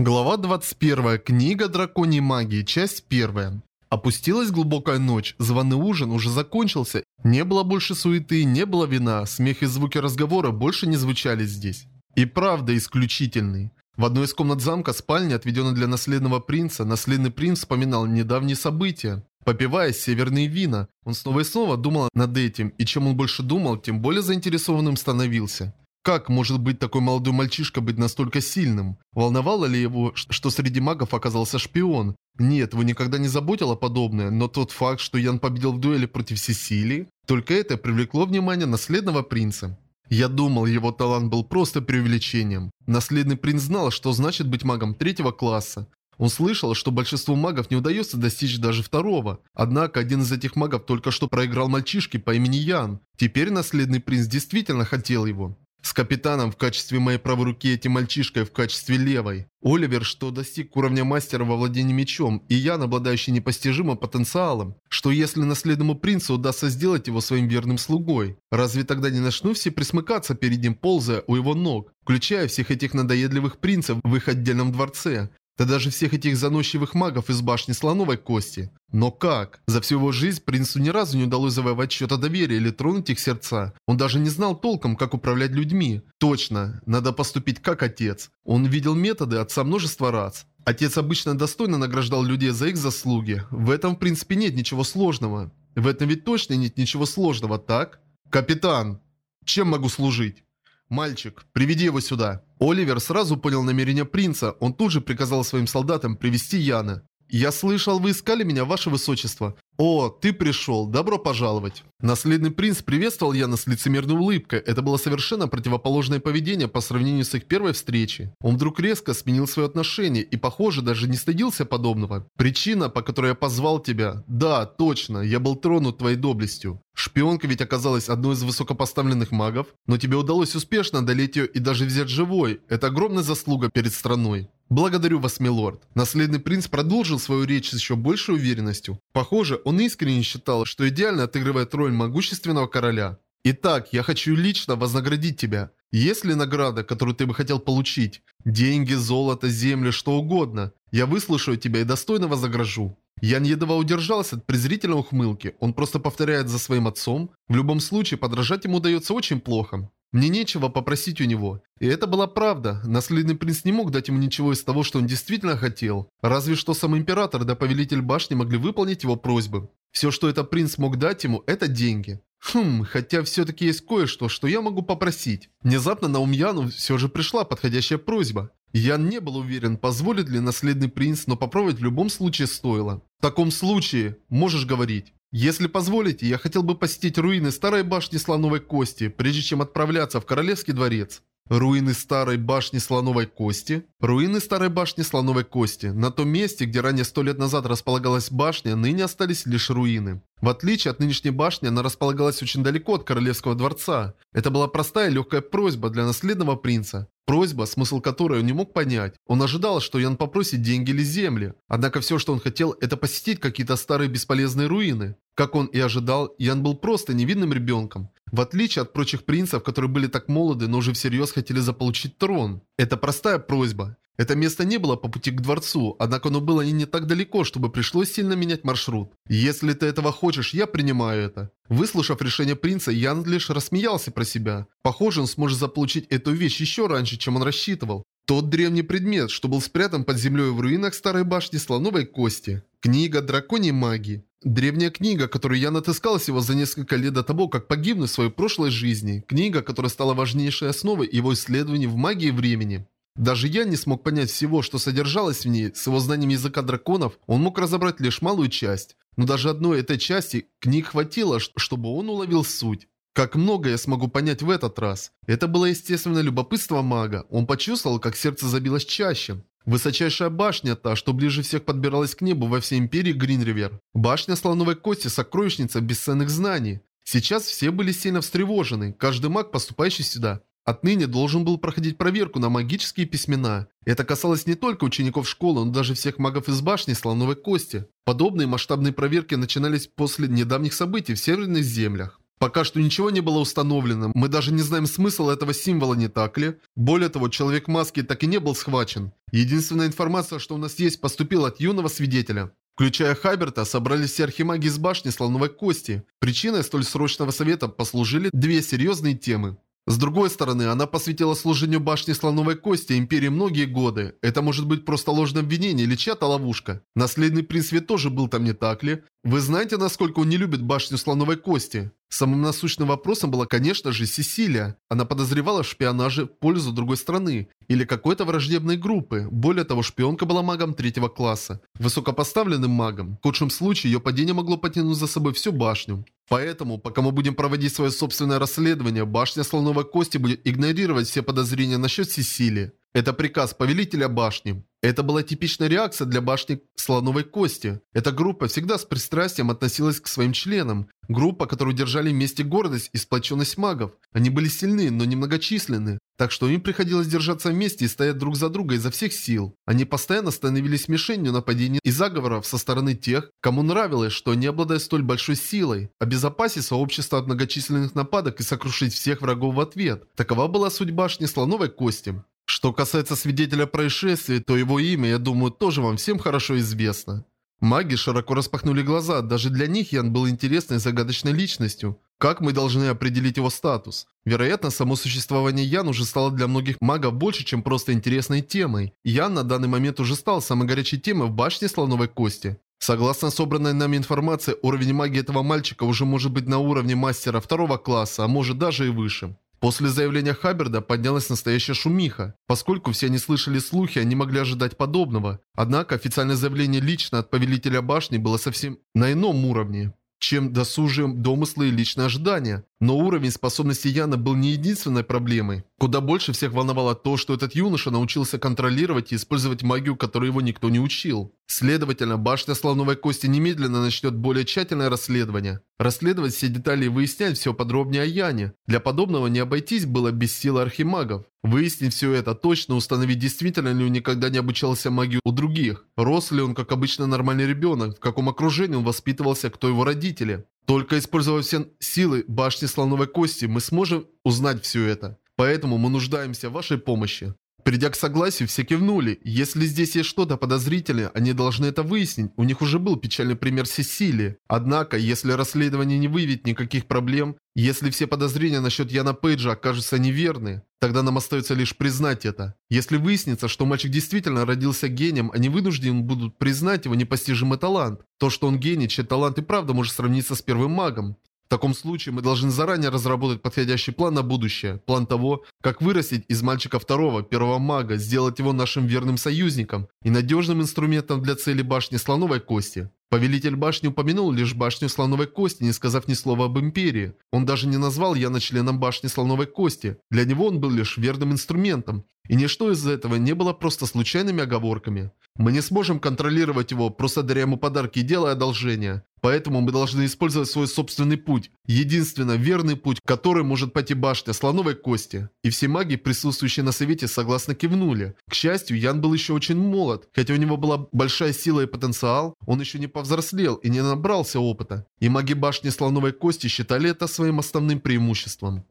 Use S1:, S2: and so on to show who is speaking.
S1: Глава 21. Книга драконьей магии. Часть 1. Опустилась глубокая ночь, званый ужин уже закончился, не было больше суеты, не было вина, смех и звуки разговора больше не звучали здесь. И правда исключительный. В одной из комнат замка спальня, отведенной для наследного принца, наследный принц вспоминал недавние события. Попивая северные вина, он снова и снова думал над этим, и чем он больше думал, тем более заинтересованным становился. Как может быть такой молодой мальчишка быть настолько сильным? Волновало ли его, что среди магов оказался шпион? Нет, его никогда не заботило подобное, но тот факт, что Ян победил в дуэли против Сесилии, только это привлекло внимание наследного принца. Я думал, его талант был просто преувеличением. Наследный принц знал, что значит быть магом третьего класса. Он слышал, что большинству магов не удается достичь даже второго. Однако один из этих магов только что проиграл мальчишке по имени Ян. Теперь наследный принц действительно хотел его. С капитаном в качестве моей правой руки, этим мальчишкой в качестве левой. Оливер, что достиг уровня мастера во владении мечом, и я, обладающий непостижимым потенциалом. Что если наследному принцу удастся сделать его своим верным слугой? Разве тогда не начну все присмыкаться перед ним, ползая у его ног? Включая всех этих надоедливых принцев в их отдельном дворце. Да даже всех этих заносчивых магов из башни слоновой кости. Но как? За всю его жизнь принцу ни разу не удалось завоевать чье-то доверие или тронуть их сердца. Он даже не знал толком, как управлять людьми. Точно, надо поступить как отец. Он видел методы отца множество раз. Отец обычно достойно награждал людей за их заслуги. В этом, в принципе, нет ничего сложного. В этом ведь точно нет ничего сложного, так? Капитан, чем могу служить? «Мальчик, приведи его сюда». Оливер сразу понял намерение принца, он тут же приказал своим солдатам привести Яна. «Я слышал, вы искали меня, ваше высочество. «О, ты пришел, добро пожаловать!» Наследный принц приветствовал Яна с лицемерной улыбкой. Это было совершенно противоположное поведение по сравнению с их первой встречей. Он вдруг резко сменил свое отношение и, похоже, даже не стыдился подобного. «Причина, по которой я позвал тебя...» «Да, точно, я был тронут твоей доблестью. Шпионка ведь оказалась одной из высокопоставленных магов, но тебе удалось успешно одолеть ее и даже взять живой. Это огромная заслуга перед страной. «Благодарю вас, милорд». Наследный принц продолжил свою речь с еще большей уверенностью. Похоже, он искренне считал, что идеально отыгрывает роль могущественного короля. «Итак, я хочу лично вознаградить тебя. Есть ли награда, которую ты бы хотел получить? Деньги, золото, земли, что угодно. Я выслушаю тебя и достойно вознагражу». Ян едва удержался от презрительной ухмылки. Он просто повторяет за своим отцом. В любом случае, подражать ему удается очень плохо. Мне нечего попросить у него. И это была правда. Наследный принц не мог дать ему ничего из того, что он действительно хотел. Разве что сам император да повелитель башни могли выполнить его просьбы. Все, что этот принц мог дать ему, это деньги. Хм, хотя все-таки есть кое-что, что я могу попросить. Внезапно на ум Яну все же пришла подходящая просьба. Ян не был уверен, позволит ли наследный принц, но попробовать в любом случае стоило. В таком случае, можешь говорить. Если позволите, я хотел бы посетить руины старой башни Слоновой Кости, прежде чем отправляться в Королевский дворец. Руины старой башни Слоновой Кости? Руины старой башни Слоновой Кости. На том месте, где ранее сто лет назад располагалась башня, ныне остались лишь руины. В отличие от нынешней башни, она располагалась очень далеко от Королевского дворца. Это была простая и легкая просьба для наследного принца. Просьба, смысл которой он не мог понять. Он ожидал, что Ян попросит деньги или земли. Однако все, что он хотел, это посетить какие-то старые бесполезные руины. Как он и ожидал, Ян был просто невинным ребенком. В отличие от прочих принцев, которые были так молоды, но уже всерьез хотели заполучить трон. Это простая просьба. Это место не было по пути к дворцу, однако оно было и не так далеко, чтобы пришлось сильно менять маршрут. Если ты этого хочешь, я принимаю это. Выслушав решение принца, Ян лишь рассмеялся про себя. Похоже, он сможет заполучить эту вещь еще раньше, чем он рассчитывал. Тот древний предмет, что был спрятан под землей в руинах старой башни слоновой кости. Книга драконьей магии. Древняя книга, которую я отыскал всего за несколько лет до того, как погибнуть в своей прошлой жизни. Книга, которая стала важнейшей основой его исследований в магии времени. Даже я не смог понять всего, что содержалось в ней. С его знанием языка драконов он мог разобрать лишь малую часть. Но даже одной этой части книг хватило, чтобы он уловил суть. Как много я смогу понять в этот раз. Это было естественное любопытство мага. Он почувствовал, как сердце забилось чаще. Высочайшая башня та, что ближе всех подбиралась к небу во всей империи Гринривер. Башня слоновой кости, сокровищница бесценных знаний. Сейчас все были сильно встревожены. Каждый маг, поступающий сюда, Отныне должен был проходить проверку на магические письмена. Это касалось не только учеников школы, но даже всех магов из башни Слоновой Кости. Подобные масштабные проверки начинались после недавних событий в Северных землях. Пока что ничего не было установлено, мы даже не знаем смысл этого символа, не так ли? Более того, человек в маске так и не был схвачен. Единственная информация, что у нас есть, поступила от юного свидетеля. Включая Хаберта, собрались все архимаги из башни Слоновой Кости. Причиной столь срочного совета послужили две серьезные темы. С другой стороны, она посвятила служению башни Слоновой Кости Империи многие годы. Это может быть просто ложное обвинение или чья-то ловушка. Наследный принц ведь тоже был там, не так ли? Вы знаете, насколько он не любит башню Слоновой Кости? Самым насущным вопросом была, конечно же, Сесилия. Она подозревала в шпионаже в пользу другой страны или какой-то враждебной группы. Более того, шпионка была магом третьего класса. Высокопоставленным магом. В худшем случае ее падение могло потянуть за собой всю башню. Поэтому, пока мы будем проводить свое собственное расследование, башня Слоновой Кости будет игнорировать все подозрения насчет Сесилии. Это приказ повелителя башни. Это была типичная реакция для башни Слоновой Кости. Эта группа всегда с пристрастием относилась к своим членам. Группа, которую держали вместе гордость и сплоченность магов. Они были сильны, но немногочисленны. Так что им приходилось держаться вместе и стоять друг за друга изо всех сил. Они постоянно становились мишенью нападений и заговоров со стороны тех, кому нравилось, что они обладают столь большой силой. Обезопасить сообщество от многочисленных нападок и сокрушить всех врагов в ответ. Такова была суть башни Слоновой Кости. Что касается свидетеля происшествия, то его имя, я думаю, тоже вам всем хорошо известно. Маги широко распахнули глаза, даже для них Ян был интересной загадочной личностью. Как мы должны определить его статус? Вероятно, само существование Ян уже стало для многих магов больше, чем просто интересной темой. Ян на данный момент уже стал самой горячей темой в башне Слоновой Кости. Согласно собранной нами информации, уровень магии этого мальчика уже может быть на уровне мастера второго класса, а может даже и выше. После заявления Хабберда поднялась настоящая шумиха. Поскольку все не слышали слухи, они могли ожидать подобного. Однако официальное заявление лично от повелителя башни было совсем на ином уровне чем досужие домыслы и личные ожидания. Но уровень способности Яна был не единственной проблемой. Куда больше всех волновало то, что этот юноша научился контролировать и использовать магию, которую его никто не учил. Следовательно, башня слоновой кости немедленно начнет более тщательное расследование. Расследовать все детали и выяснять все подробнее о Яне. Для подобного не обойтись было без силы архимагов. Выяснить все это точно, установить действительно ли он никогда не обучался магии у других. Рос ли он как обычно нормальный ребенок, в каком окружении он воспитывался, кто его родители. Только используя все силы башни слоновой кости, мы сможем узнать все это. Поэтому мы нуждаемся в вашей помощи. Придя к согласию, все кивнули. Если здесь есть что-то подозрительное, они должны это выяснить. У них уже был печальный пример Сесилии. Однако, если расследование не выявит никаких проблем, если все подозрения насчет Яна Пейджа окажутся неверны, тогда нам остается лишь признать это. Если выяснится, что мальчик действительно родился гением, они вынуждены будут признать его непостижимый талант. То, что он гений, чей талант и правда может сравниться с первым магом. В таком случае мы должны заранее разработать подходящий план на будущее. План того, как вырастить из мальчика второго, первого мага, сделать его нашим верным союзником и надежным инструментом для цели башни слоновой кости. Повелитель башни упомянул лишь башню слоновой кости, не сказав ни слова об империи. Он даже не назвал Яна членом башни слоновой кости. Для него он был лишь верным инструментом. И ничто из этого не было просто случайными оговорками. Мы не сможем контролировать его, просто даря ему подарки и делая одолжения. Поэтому мы должны использовать свой собственный путь. Единственно верный путь, который может пойти башня слоновой кости. И все маги, присутствующие на совете, согласно кивнули. К счастью, Ян был еще очень молод. Хотя у него была большая сила и потенциал, он еще не повзрослел и не набрался опыта. И маги башни слоновой кости считали это своим основным преимуществом.